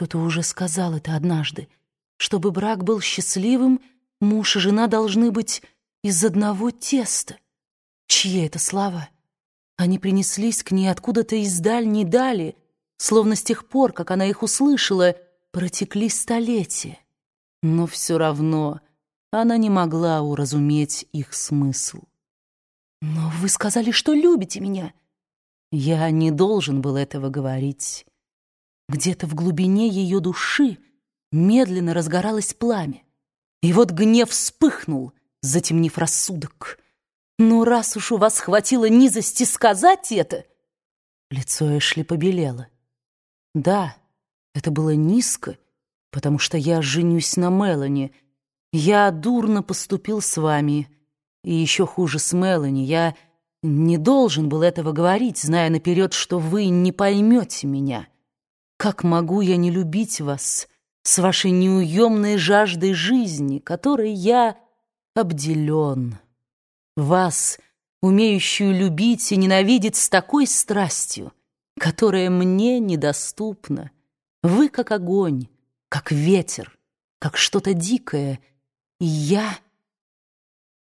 Кто-то уже сказал это однажды. Чтобы брак был счастливым, муж и жена должны быть из одного теста. Чьи это слова? Они принеслись к ней откуда-то из дальней дали, словно с тех пор, как она их услышала, протекли столетия. Но все равно она не могла уразуметь их смысл. «Но вы сказали, что любите меня!» Я не должен был этого говорить. Где-то в глубине ее души медленно разгоралось пламя. И вот гнев вспыхнул, затемнив рассудок. «Ну, раз уж у вас хватило низости сказать это...» Лицо Эшли побелело. «Да, это было низко, потому что я женюсь на Мелани. Я дурно поступил с вами, и еще хуже с Мелани. Я не должен был этого говорить, зная наперед, что вы не поймете меня. Как могу я не любить вас с вашей неуемной жаждой жизни, которой я обделен? Вас, умеющую любить и ненавидеть с такой страстью, которая мне недоступна. Вы как огонь, как ветер, как что-то дикое, и я...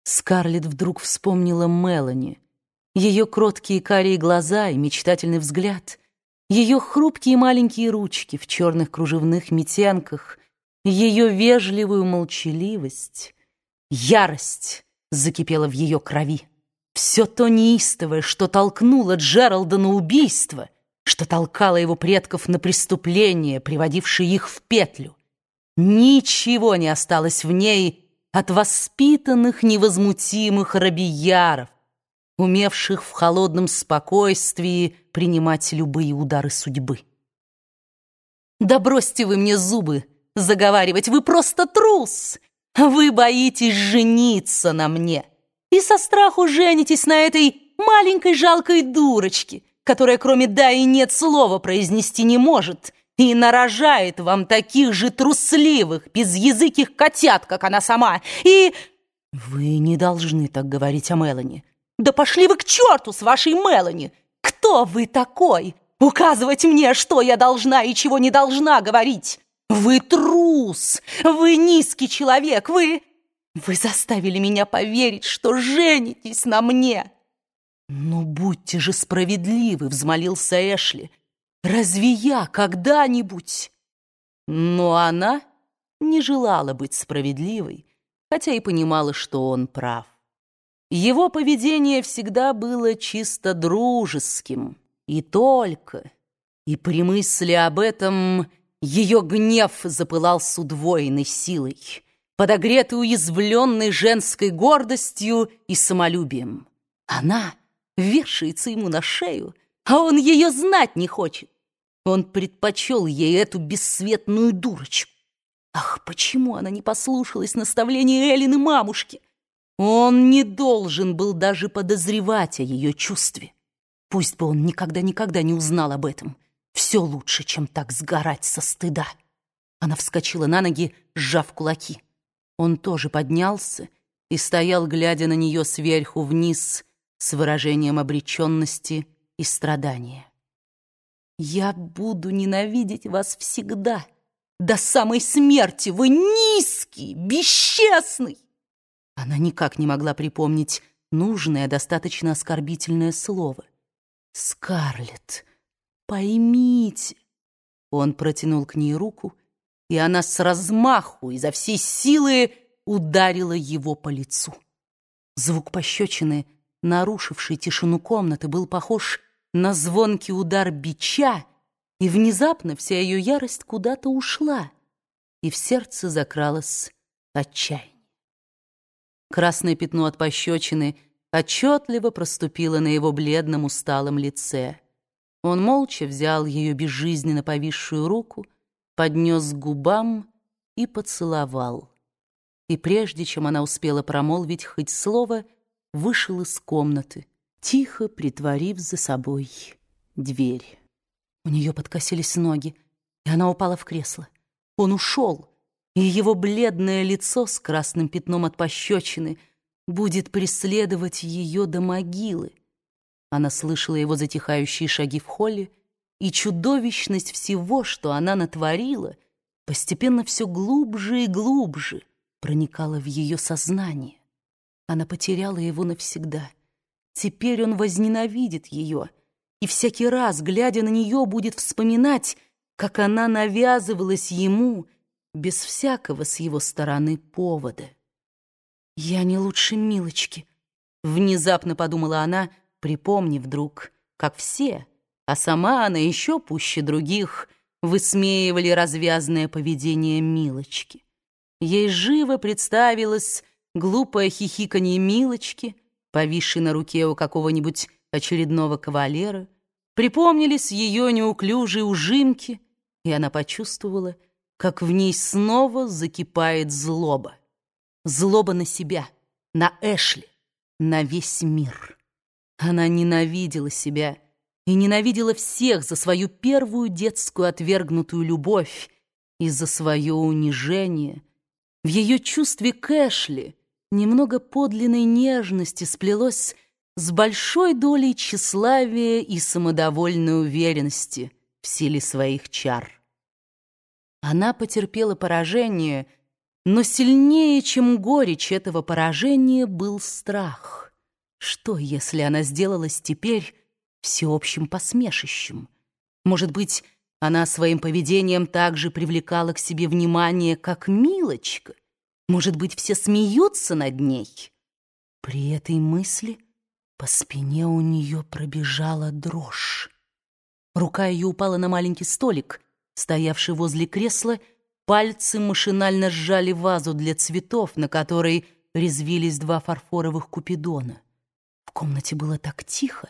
Скарлетт вдруг вспомнила Мелани, ее кроткие карие глаза и мечтательный взгляд, ее хрупкие маленькие ручки в черных кружевных метенках, ее вежливую молчаливость. Ярость закипела в ее крови. Все то неистовое, что толкнуло Джералда на убийство, что толкало его предков на преступление, приводившее их в петлю. Ничего не осталось в ней от воспитанных невозмутимых рабияров, умевших в холодном спокойствии принимать любые удары судьбы. «Да бросьте вы мне зубы заговаривать, вы просто трус! Вы боитесь жениться на мне и со страху женитесь на этой маленькой жалкой дурочке, которая кроме «да» и «нет» слова произнести не может и нарожает вам таких же трусливых, безязыких котят, как она сама, и... Вы не должны так говорить о Мелани. Да пошли вы к черту с вашей Мелани! Кто вы такой? Указывать мне, что я должна и чего не должна говорить! Вы трус! Вы низкий человек! Вы... Вы заставили меня поверить, что женитесь на мне!» «Ну, будьте же справедливы!» — взмолился Эшли. «Разве я когда-нибудь...» Но она не желала быть справедливой, хотя и понимала, что он прав. Его поведение всегда было чисто дружеским, и только. И при мысли об этом ее гнев запылал с удвоенной силой, подогретый уязвленной женской гордостью и самолюбием. Она вешается ему на шею, а он ее знать не хочет. Он предпочел ей эту бесцветную дурочку. Ах, почему она не послушалась наставления Эллины мамушки? Он не должен был даже подозревать о ее чувстве. Пусть бы он никогда-никогда не узнал об этом. Все лучше, чем так сгорать со стыда. Она вскочила на ноги, сжав кулаки. Он тоже поднялся и стоял, глядя на нее сверху вниз, с выражением обреченности и страдания. «Я буду ненавидеть вас всегда, до самой смерти! Вы низкий, бесчестный!» Она никак не могла припомнить нужное, достаточно оскорбительное слово. «Скарлетт, поймите!» Он протянул к ней руку, и она с размаху изо всей силы ударила его по лицу. Звук пощечины, нарушивший тишину комнаты, был похож на звонкий удар бича, и внезапно вся ее ярость куда-то ушла, и в сердце закралось отчаяние. Красное пятно от пощечины отчетливо проступило на его бледном усталом лице. Он молча взял ее безжизненно повисшую руку, поднес к губам и поцеловал. И прежде чем она успела промолвить хоть слово, вышел из комнаты, тихо притворив за собой дверь. У нее подкосились ноги, и она упала в кресло. Он ушел, и его бледное лицо с красным пятном от пощечины будет преследовать ее до могилы. Она слышала его затихающие шаги в холле и чудовищность всего, что она натворила, постепенно все глубже и глубже проникала в ее сознание. Она потеряла его навсегда. Теперь он возненавидит ее, и всякий раз, глядя на нее, будет вспоминать, как она навязывалась ему без всякого с его стороны повода. «Я не лучше Милочки», — внезапно подумала она, припомнив вдруг, как все, а сама она еще пуще других, высмеивали развязное поведение Милочки. Ей живо представилось глупое хихиканье Милочки, повисшей на руке у какого-нибудь очередного кавалера, припомнились ее неуклюжие ужимки, и она почувствовала, как в ней снова закипает злоба. Злоба на себя, на Эшли, на весь мир. Она ненавидела себя и ненавидела всех за свою первую детскую отвергнутую любовь и за свое унижение. В ее чувстве к Эшли немного подлинной нежности сплелось с большой долей тщеславия и самодовольной уверенности в силе своих чар. Она потерпела поражение, но сильнее, чем горечь этого поражения, был страх. Что, если она сделалась теперь всеобщим посмешищем? Может быть, она своим поведением также привлекала к себе внимание, как Милочка? Может быть, все смеются над ней? При этой мысли по спине у нее пробежала дрожь. Рука ее упала на маленький столик, стоявший возле кресла, пальцы машинально сжали вазу для цветов, на которой резвились два фарфоровых купидона. В комнате было так тихо,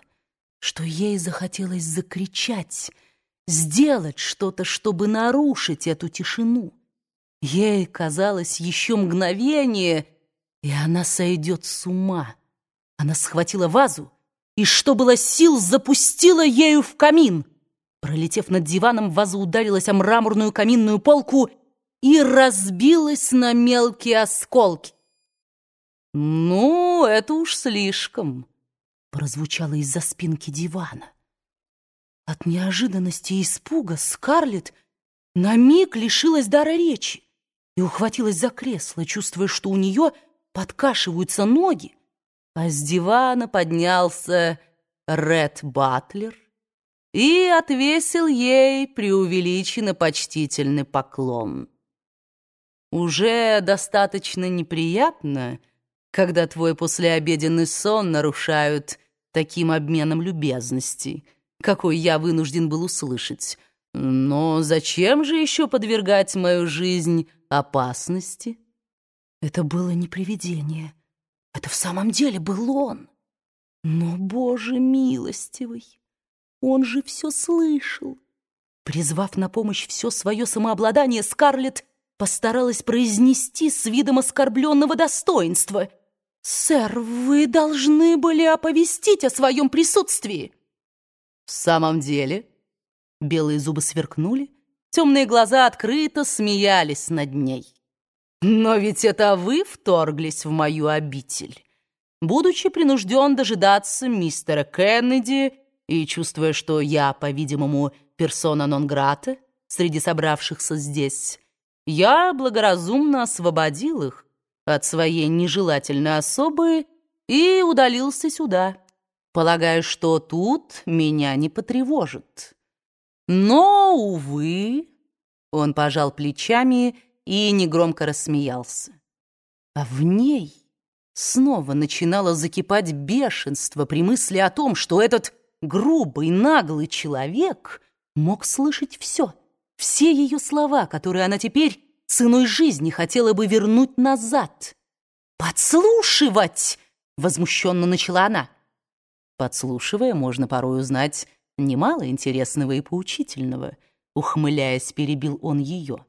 что ей захотелось закричать, сделать что-то, чтобы нарушить эту тишину. Ей казалось еще мгновение, и она сойдет с ума. Она схватила вазу и, что было сил, запустила ею в камин. Пролетев над диваном, ваза ударилась о мраморную каминную полку и разбилась на мелкие осколки. «Ну, это уж слишком», — прозвучало из-за спинки дивана. От неожиданности и испуга Скарлетт на миг лишилась дара речи и ухватилась за кресло, чувствуя, что у нее подкашиваются ноги, а с дивана поднялся Ред Батлер и отвесил ей преувеличенно почтительный поклон. Уже достаточно неприятно, когда твой послеобеденный сон нарушают таким обменом любезностей, какой я вынужден был услышать. Но зачем же еще подвергать мою жизнь опасности? Это было не привидение. Это в самом деле был он. Но, Боже милостивый, он же все слышал. Призвав на помощь все свое самообладание, Скарлетт постаралась произнести с видом оскорбленного достоинства. «Сэр, вы должны были оповестить о своем присутствии». «В самом деле?» Белые зубы сверкнули, темные глаза открыто смеялись над ней. «Но ведь это вы вторглись в мою обитель, будучи принужден дожидаться мистера Кеннеди и чувствуя, что я, по-видимому, персона нон-грата среди собравшихся здесь, я благоразумно освободил их от своей нежелательной особы и удалился сюда, полагая, что тут меня не потревожит». Но, увы, он пожал плечами и негромко рассмеялся. А в ней снова начинало закипать бешенство при мысли о том, что этот грубый, наглый человек мог слышать все, все ее слова, которые она теперь ценой жизни хотела бы вернуть назад. «Подслушивать!» — возмущенно начала она. Подслушивая, можно порой узнать Немало интересного и поучительного, ухмыляясь, перебил он ее.